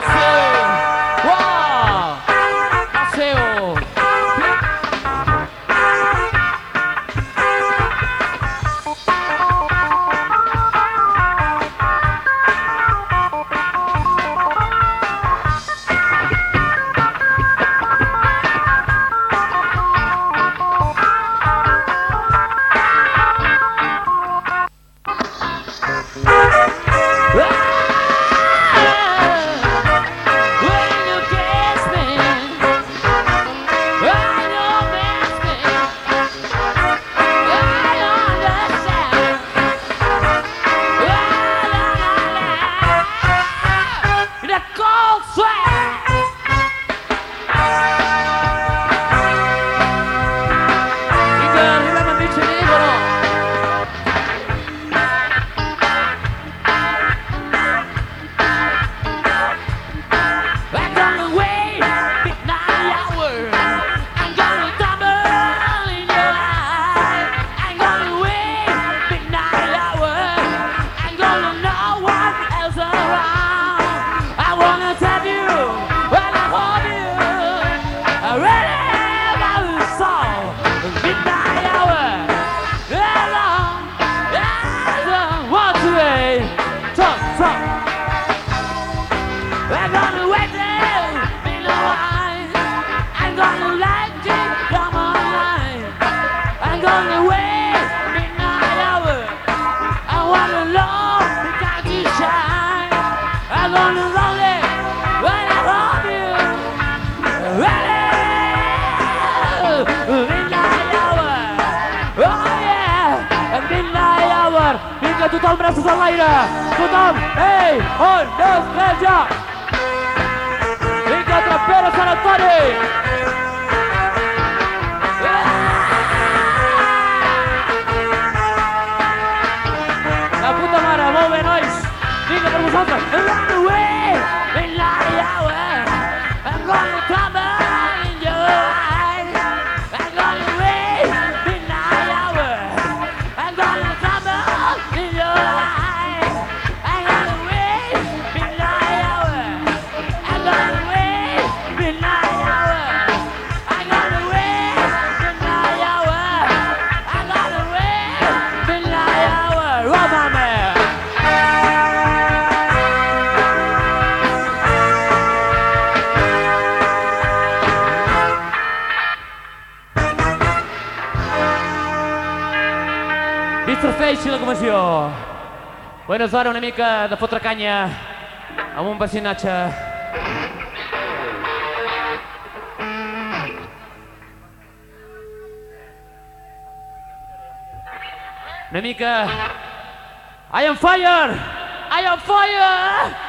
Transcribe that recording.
Marcel. We're gonna wait there in. I'm gonna light it from online. I'm gonna wait midnight hour. I wanna love because you shine. I'm gonna roll it when I love you. Midnight hour. Oh yeah, midnight hour. Vinga, tothom braços enlaire! Tothom! Ei! Un, dos, tres, ja! Safari. Segueixi la comissió. Bueno, és hora una mica de fotre canya amb un vacinatge. Una mica... I am fire! I am fire!